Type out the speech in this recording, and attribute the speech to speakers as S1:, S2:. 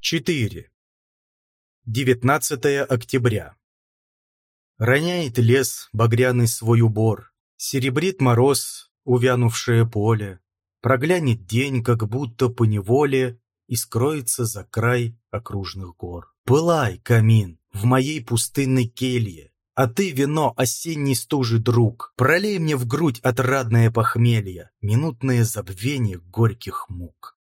S1: 4. 19 октября. Роняет лес багряный свой убор, Серебрит мороз увянувшее поле, Проглянет день, как будто по неволе, И скроется за край окружных гор. Пылай, камин, в моей пустынной келье, А ты, вино, осенний стужи друг, Пролей мне в грудь отрадное похмелье, Минутное забвение горьких мук.